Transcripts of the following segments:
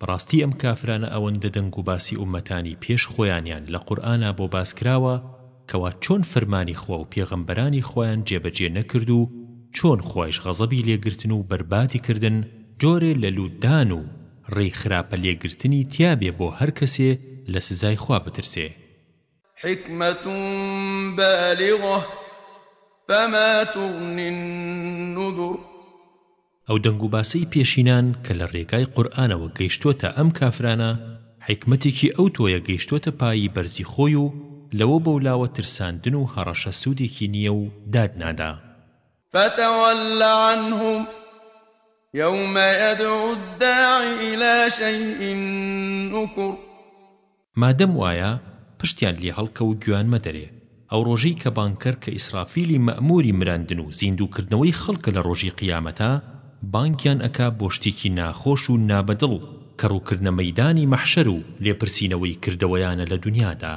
بەڕاستی ئەم کافرانە ئەوەندە دەنگ و باسی ئوممەتانی پێش خۆیانیان لە قورئانا بۆ باس کراوە کەوا چۆن فەرمانی خوا و پێغەمبەرانی خوایان جێبەجێ نەکرد و چۆن خوایش غەزەبی لێ گرتن و بەربادی کردن جۆرێ لە لوت دان و ڕێی خراپە لێ گرتنی تیا بێ بۆ هەر کەسێ لە سزای خوا بترسێ. حکمە بالغە فما تغنی النذر. ئەو دەنگ و باسەی پێشینان کە لە ڕێگای قورئانەوە گەیشتۆتە ئەم کافرانە حیکمەتێکی ئەو تۆیە گەیشتۆتە پایی بەرزی خۆی و لەوە بەولاوە ترساندن و هەڕەشە سودێکی نیە و داد نادا. فتول عنهم یوم یدعو الداع الی شیء نکر. مادەم وایە پشتیان لێ هەڵکە و گوێیان مەدەرێ. ئەو ڕۆژەی کە بانگکەر کە ئیسرافیلی مەئموری مراندن و زیندووکردنەوەی خەڵکە لە ڕۆژی قیامەتا، بانگیان ئەکا بۆ شتێکی ناخۆش و نابەدڵ کە ڕووکردنە مەیدانی مەحشەر و لێپرسینەوەی کردەوەیانە لە دونیادا.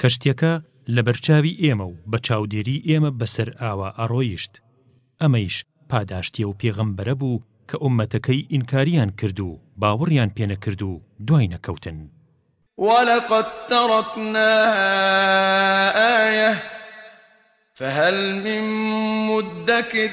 کەشتیەکە لە بەرچاوی ئێمە و بە چاودێری ئێمە بە سەر ئاوا ئەڕۆیشت، ئەمەیش پاداشتی ئەو پێغەمبەرە بوو کە ئوممەتەکەی ئینکاریان کرد و باوەڕیان پێ نەکرد و دوای نەکەوتن. ولقد ترکناها آیە فهل من مدکر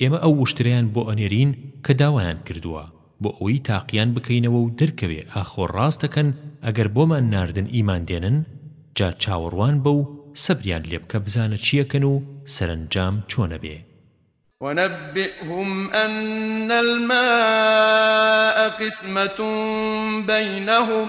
ئێمە ئەو وشترەیان بۆ ئەنێرین کە داوایان کردووە، بۆ ئەوەی تاقییان بکەینەوە و دەرکەوێ ئاخۆ ڕاست دەکەن ئەگەر بۆمان ناردن ئیمان دێنن؟ جا چاوەڕوان بە و سەبریان لێ بکە بزانە چی ئەکەن و سەرەنجام چۆن ئەبێ. ونبئهم أن الماء قسمة بينهم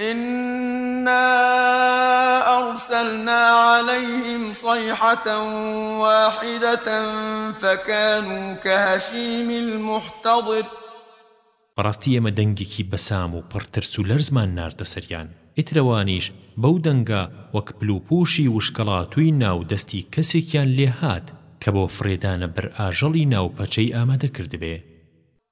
ئینا ئەرسەلنا عەلەیهم صیحەتە واحیدە فەکانو کەهەشیم المحتەظر. بەڕاستی ئێمە دەنگێکی بەسام و پڕ ترس و لەرزمان ناردە سەریان، ئیتر ئەوانیش بەو دەنگە وەک پلوپوشی وشکەڵاتووی ناو دەستی کەسێکیان لێهات کە بۆ فڕێدانە بەر ئاژەڵی ناو پەچەی ئامادە کردبێ.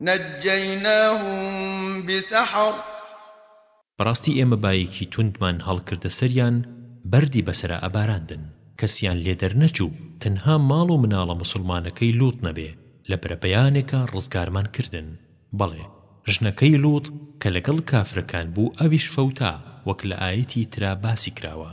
نجیناهم بسحر. بەڕاستی ئێمە بایەکی توندمان هەڵکردە سەریان بەردی بەسەرا ئەباراندن کەسیان لێ دەرنەچوو تەنها ماڵ و مناڵە موسڵمانەکەی لوط نەبێ لە برە بەیانێکا ڕزگارمان کردن بەڵێ ژنەکەی لوط کە لەگەڵ کافرەکان بوو ئەویش فەوتا وەک لە ئایەتی ترا باسی کراوە.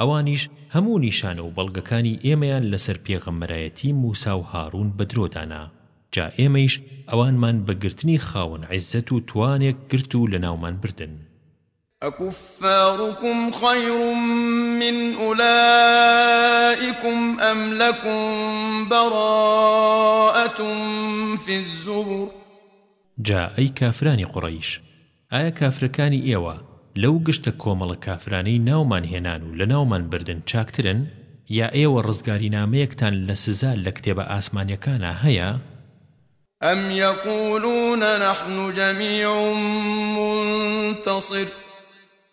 ئەوانیش هەموو نیشانە و بەڵگەکانی ئێمەیان لەسەر پێغەمبەرایەتی موسی و هارون بە درۆ دانا، جا ئێمەیش ئەوانمان بە گرتنی خاوەن عیززەت و توانێک گرت و لەناومان بردن. ئەکوففارکم خەیر من ئولائیکم ئەم لەکم بەڕائەتم فی الزبر. جا ئەی کافرانی قوڕەیش! ئایا کافرەکانی ئێوە لەو گشتە کۆمەڵە کافرانەی ناومان هێنان و لەناومان بردن چاکترن؟ یا ئێوە ڕزگارینامەیەکتان لە سزا لە کتێبە ئاسمانیەکانا هەیە؟ ئەم یەقولون نحن جمیع منتصر.